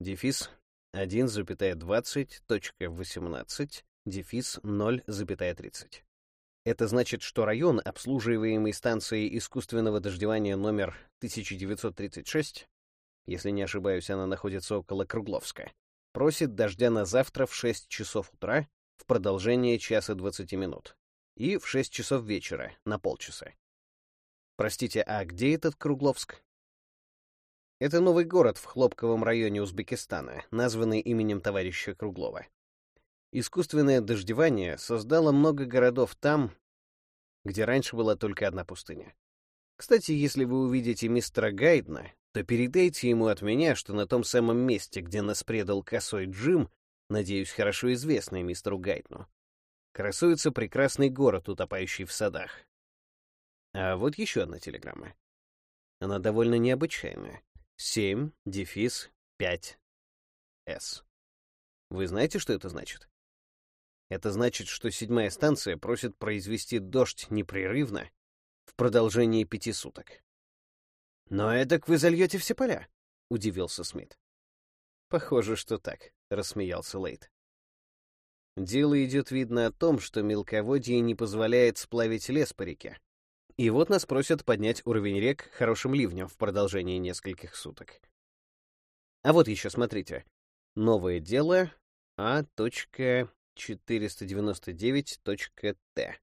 Дефис 1,20.18. Дефис 0,30. Это значит, что район, обслуживаемый станцией искусственного дождевания номер 1936, если не ошибаюсь, она находится около Кругловска, просит дождя на завтра в 6 часов утра в продолжение часа 20 минут и в 6 часов вечера на полчаса. Простите, а где этот Кругловск? Это новый город в Хлопковом районе Узбекистана, названный именем товарища Круглова. Искусственное дождевание создало много городов там, где раньше была только одна пустыня. Кстати, если вы увидите мистера Гайдна, то передайте ему от меня, что на том самом месте, где нас предал косой Джим, надеюсь, хорошо известный мистеру Гайдну, красуется прекрасный город, утопающий в садах. А вот еще одна телеграмма. Она довольно необычайная. 7, дефис, 5, С. Вы знаете, что это значит? Это значит, что седьмая станция просит произвести дождь непрерывно в продолжении пяти суток. «Но эдак вы зальете все поля», — удивился Смит. «Похоже, что так», — рассмеялся Лейт. Дело идет, видно, о том, что мелководье не позволяет сплавить лес по реке. И вот нас просят поднять уровень рек хорошим ливнем в продолжении нескольких суток. А вот еще, смотрите. Новое дело А. 499.Т.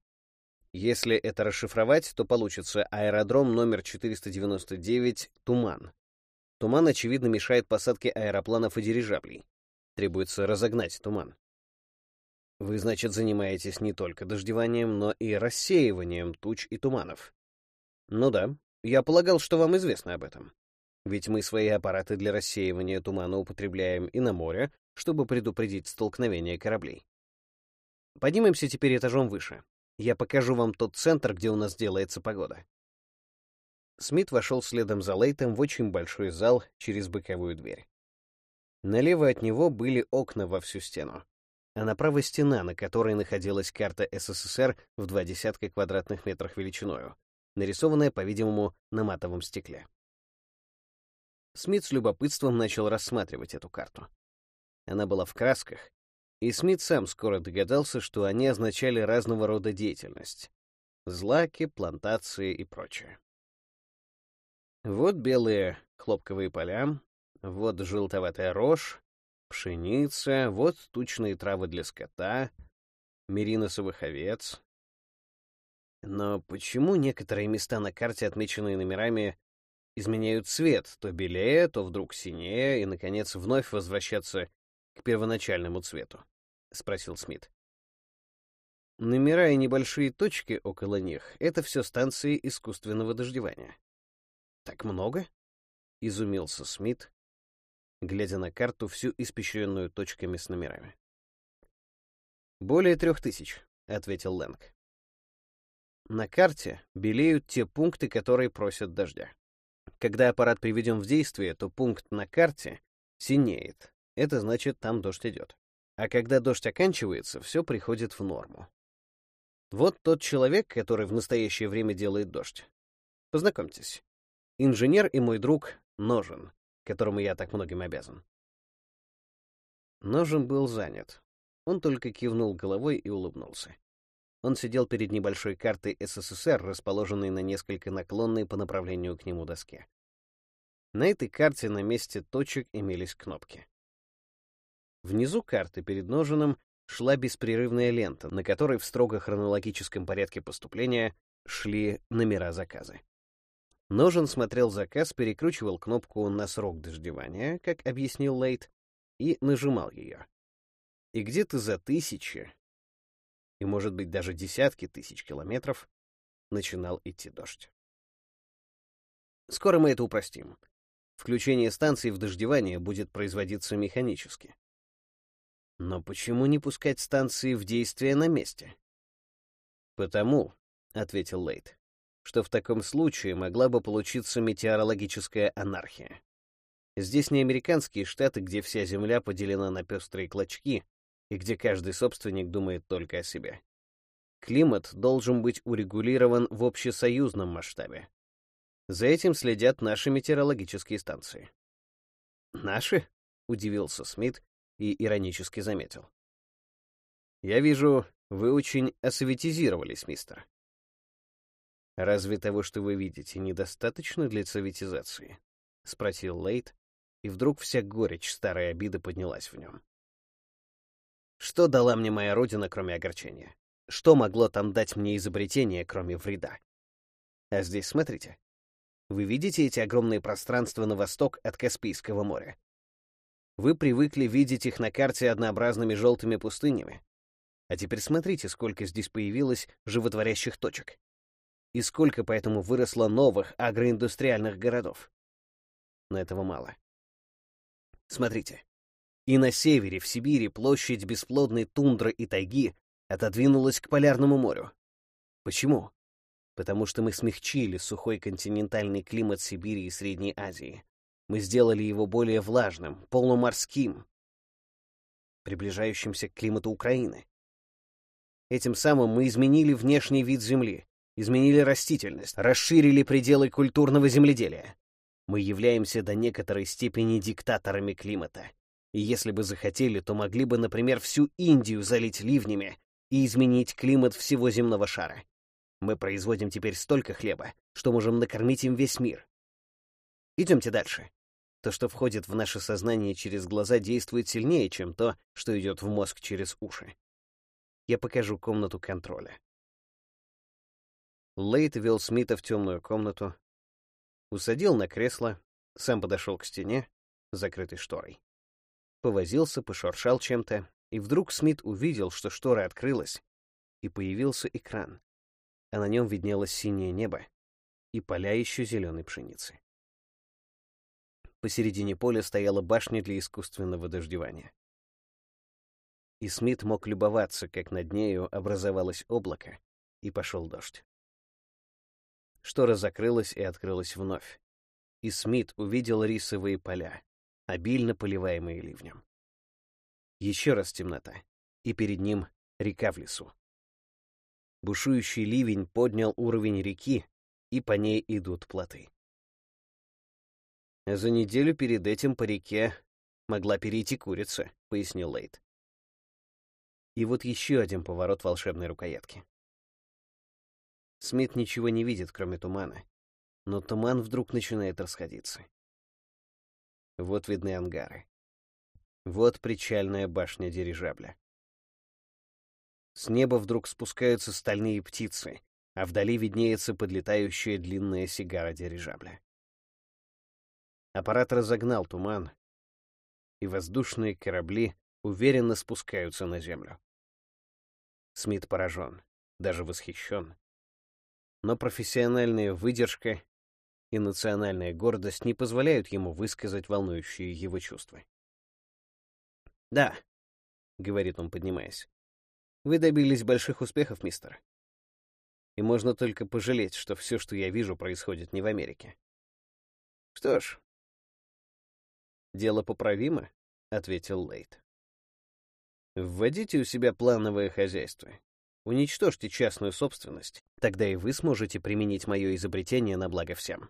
Если это расшифровать, то получится аэродром номер 499 «Туман». Туман, очевидно, мешает посадке аэропланов и дирижаблей. Требуется разогнать туман. Вы, значит, занимаетесь не только дождеванием, но и рассеиванием туч и туманов. Ну да, я полагал, что вам известно об этом. Ведь мы свои аппараты для рассеивания тумана употребляем и на море, чтобы предупредить столкновение кораблей. Поднимемся теперь этажом выше. Я покажу вам тот центр, где у нас делается погода. Смит вошел следом за Лейтом в очень большой зал через боковую дверь. Налево от него были окна во всю стену, а направо стена, на которой находилась карта СССР в два десятка квадратных метров величиною, нарисованная, по-видимому, на матовом стекле. Смит с любопытством начал рассматривать эту карту. Она была в красках, и Смит сам скоро догадался, что они означали разного рода деятельность — злаки, плантации и прочее. Вот белые хлопковые поля, вот желтоватая рожь, пшеница, вот тучные травы для скота, мериносовых овец. Но почему некоторые места на карте, отмеченные номерами, изменяют цвет, то белее, то вдруг синее, и, наконец, вновь возвращаться к первоначальному цвету? — спросил Смит. Номера и небольшие точки около них — это все станции искусственного дождевания. «Так много?» — изумился Смит, глядя на карту, всю испещренную точками с номерами. «Более трех тысяч», — ответил Лэнг. На карте белеют те пункты, которые просят дождя. Когда аппарат приведен в действие, то пункт на карте синеет. Это значит, там дождь идет. А когда дождь оканчивается, все приходит в норму. Вот тот человек, который в настоящее время делает дождь. Познакомьтесь. Инженер и мой друг Ножен, которому я так многим обязан. Ножен был занят. Он только кивнул головой и улыбнулся. Он сидел перед небольшой картой СССР, расположенной на несколько наклонной по направлению к нему доске. На этой карте на месте точек имелись кнопки. Внизу карты перед ноженом шла беспрерывная лента, на которой в строго хронологическом порядке поступления шли номера заказа. Ножен смотрел заказ, перекручивал кнопку на срок дождевания, как объяснил Лейт, и нажимал ее. И где-то за тысячи, и, может быть, даже десятки тысяч километров, начинал идти дождь. Скоро мы это упростим. Включение станции в дождевание будет производиться механически. Но почему не пускать станции в действие на месте? Потому, — ответил Лейт, — что в таком случае могла бы получиться метеорологическая анархия. Здесь не американские штаты, где вся земля поделена на пестрые клочки и где каждый собственник думает только о себе. Климат должен быть урегулирован в общесоюзном масштабе. За этим следят наши метеорологические станции. «Наши?» — удивился Смит и иронически заметил. «Я вижу, вы очень осоветизировались, мистер. Разве того, что вы видите, недостаточно для советизации?» — спросил Лейт, и вдруг вся горечь старой обиды поднялась в нем. Что дала мне моя родина, кроме огорчения? Что могло там дать мне изобретение, кроме вреда? А здесь смотрите. Вы видите эти огромные пространства на восток от Каспийского моря? Вы привыкли видеть их на карте однообразными желтыми пустынями. А теперь смотрите, сколько здесь появилось животворящих точек. И сколько поэтому выросло новых агроиндустриальных городов. Но этого мало. Смотрите. И на севере, в Сибири, площадь бесплодной тундры и тайги отодвинулась к Полярному морю. Почему? Потому что мы смягчили сухой континентальный климат Сибири и Средней Азии. Мы сделали его более влажным, полуморским, приближающимся к климату Украины. Этим самым мы изменили внешний вид Земли, изменили растительность, расширили пределы культурного земледелия. Мы являемся до некоторой степени диктаторами климата. И если бы захотели, то могли бы, например, всю Индию залить ливнями и изменить климат всего земного шара. Мы производим теперь столько хлеба, что можем накормить им весь мир. Идемте дальше. То, что входит в наше сознание через глаза, действует сильнее, чем то, что идет в мозг через уши. Я покажу комнату контроля. Лейт вел Смита в темную комнату, усадил на кресло, сам подошел к стене, закрытой шторой повозился, пошуршал чем-то, и вдруг Смит увидел, что штора открылась, и появился экран, а на нем виднелось синее небо и поля еще зеленой пшеницы. Посередине поля стояла башня для искусственного дождевания. И Смит мог любоваться, как над нею образовалось облако, и пошел дождь. Штора закрылась и открылась вновь, и Смит увидел рисовые поля, обильно поливаемые ливнем. Еще раз темнота, и перед ним река в лесу. Бушующий ливень поднял уровень реки, и по ней идут плоты. «За неделю перед этим по реке могла перейти курица», — пояснил Лейт. И вот еще один поворот волшебной рукоятки. Смит ничего не видит, кроме тумана, но туман вдруг начинает расходиться. Вот видны ангары. Вот причальная башня дирижабля. С неба вдруг спускаются стальные птицы, а вдали виднеется подлетающая длинная сигара дирижабля. Аппарат разогнал туман, и воздушные корабли уверенно спускаются на землю. Смит поражен, даже восхищен. Но профессиональная выдержка и национальная гордость не позволяют ему высказать волнующие его чувства. «Да», — говорит он, поднимаясь, — «вы добились больших успехов, мистер. И можно только пожалеть, что все, что я вижу, происходит не в Америке». «Что ж, дело поправимо», — ответил Лейт. «Вводите у себя плановое хозяйство. Уничтожьте частную собственность, тогда и вы сможете применить мое изобретение на благо всем.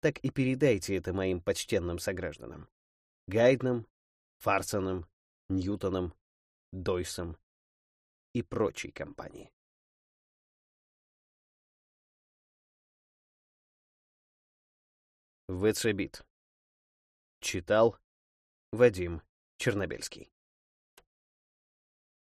Так и передайте это моим почтенным согражданам. Гайднам, Фарсоном, Ньютоном, Дойсом и прочей компании. ВЦ Читал Вадим Чернобельский.